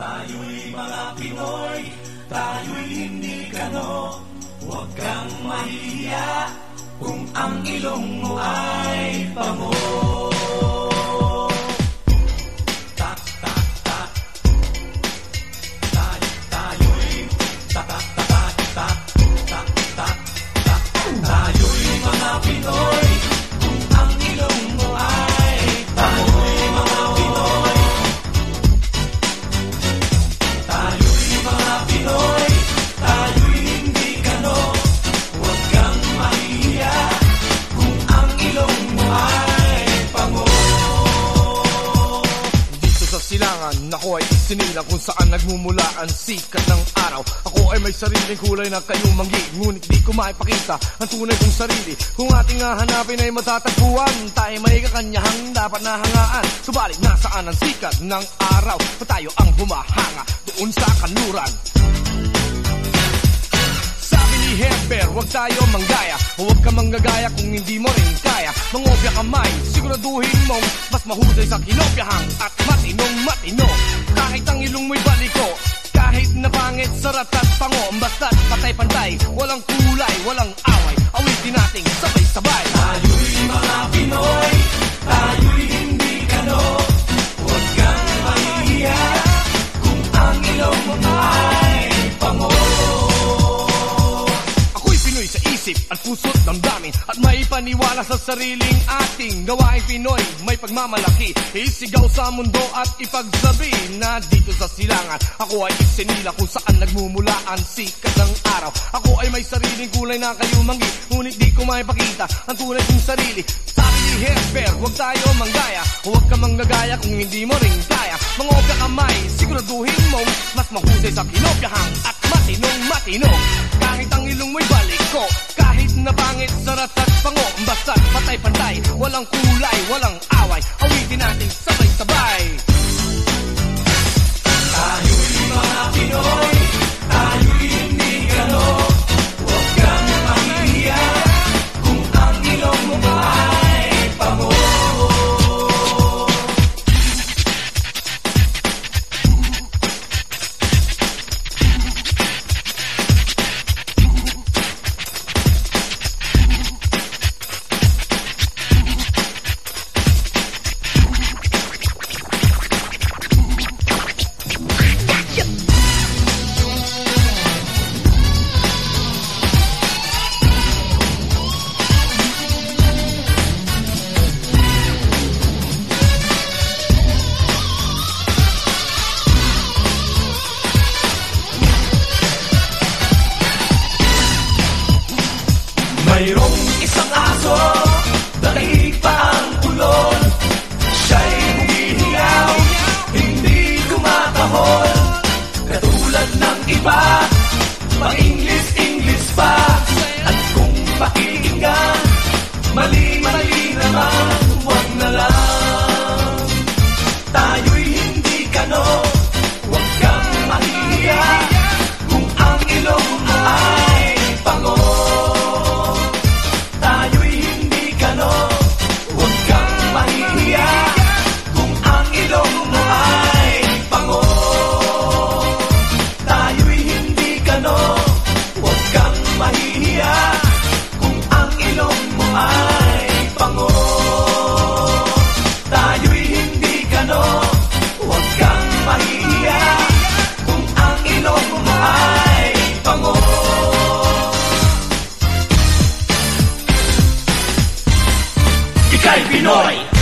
Tayo'y mga Pinoy, tayo'y hindi kano. Huwag kang mahiya kung ang ilong mo ay ako ay sinilang kung saan nagmumula ang sikat ng araw. Ako ay may sariling kulay na kayong manggi Ngunit di ko maipakita ang tunay kong sarili. Kung ating hahanapin ay matatagpuan Tayo may kakanyahang dapat nahangaan Subalit nasaan ang sikat ng araw? Pa tayo ang humahanga doon sa ni Hemper, huwag tayo manggaya. Huwag ka manggagaya kung hindi mo rin kaya. Mangopya ka may, siguraduhin mong Mas mahusay sa kinopyahang At sarat at pango Basta't patay-pantay, walang kulay, walang away. Awitin nating sabay-sabay. Tayo'y mga Pinoy, tayo'y hindi kano Huwag kang mahihiya kung ang ilong mo ay pango. Ako'y Pinoy sa isip at puso't At may paniwala sa sariling ating gawain Pinoy. May pagmamalaki, isigaw sa mundo at ipagsabi Na dito sa silangan, ako ay isinila kung saan nagmumula ang sikat ng araw. Ako ay may sariling kulay na kayumanggi Ngunit di ko maipakita ang tunay kong sarili. Sabi Hesper, huwag tayo manggaya. Huwag ka manggagaya kung hindi mo rin kaya. Mangopya kamay, siguraduhin mong Mas mahusay sa kinopyahang at matinong matino Kahit na pangit, sarat at pango. Basta't patay-pantay, walang kulay, walang away. Awitin natin sabay-sabay. Tayo'y mga Pinoy, Pinoy!